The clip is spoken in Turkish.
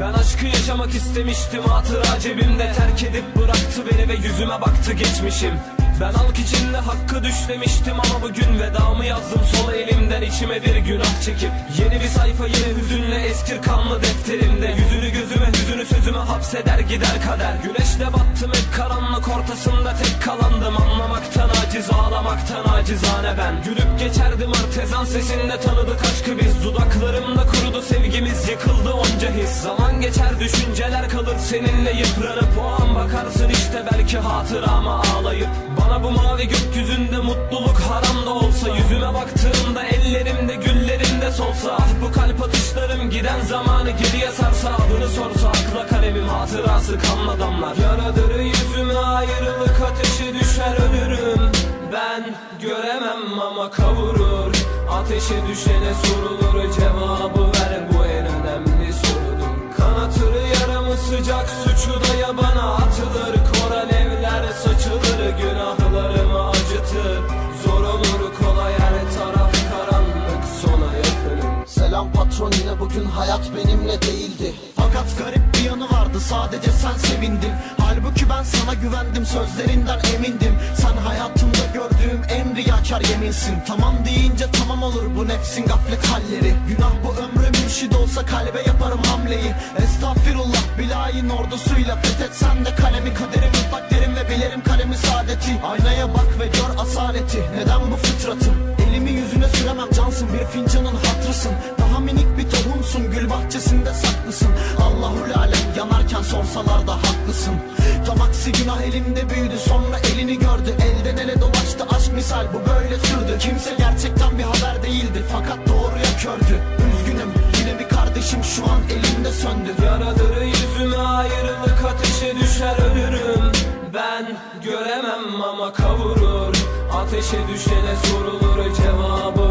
Ben aşkı yaşamak istemiştim hatıra cebimde Terk edip bıraktı beni ve yüzüme baktı geçmişim. Ben halk içinde hakkı düşlemiştim ama bugün vedamı yazdım sol elimden içime bir günah çekip. Yeni bir sayfa yine hüzünle eskir kanlı defterimde. Yüzünü gözüme hüzünü sözüme hapseder gider kader. Güneşle battım hep karanlık ortasında tek kalandım. Anlamaktan aciz ağlamaktan acizane ben. Gülüp geçerdim artezan sesinde tanıdık aşkı biz. Dudaklarımda kurudu sevgimiz yıkıldı onca his Zaman geçer düşünceler kalır. Seninle yıpranıp O an bakarsın işte belki hatırama ağlayıp. Bana bu mavi gökyüzünde mutluluk haram da olsa Yüzüme baktığımda ellerimde güllerimde solsa Ah bu kalp atışlarım giden zamanı geriye sarsa Adını sorsa akla kalemim hatırası kanla damlar. Yaradır yüzüme ayrılık ateşi düşer ölürüm. Ben göremem ama kavurur. Ateşe düşene sorulur cevabı suçu da yabana atılır Kor alevler saçılır günahlarımı acıtır. Zor olur kolay her taraf karanlık sona yakınım. Selam patron yine bugün hayat benimle değildi. Fakat garip bir yanı vardı sadece sen sevindin. Halbuki ben sana güvendim sözlerinden emindim. Sen hayatımda gördüğüm riyakar yeminsin. Tamam deyince tamam olur bu nefsin gaflet halleri. Günah bu ömrü mürşid olsa kalbe yaparım hamleyi. Estağfirullah bilayin ordusuyla fethetsen de kalemi. Kaderi mutlak derim ve bilirim kalemi saadeti. Aynaya bak ve gör asaleti. Neden bu fıtratım? Elimi yüzüne süremem cansın. Bir fincanın hatrısın Daha minik bir tohumsun. Gül bahçesinde saklısın. Allahul alem yanarken sorsalar da haklısın. Damaksi günah elimde büyüdü. Sonra elini gördü misal bu böyle sürdü. Kimse gerçekten bir haber değildi. Fakat doğruya kördü. Üzgünüm. Yine bir kardeşim şu an elimde söndü. Yaradır yüzüme ayrılık ateşe düşer ölürüm. Ben göremem ama kavurur. Ateşe düşene sorulur cevabı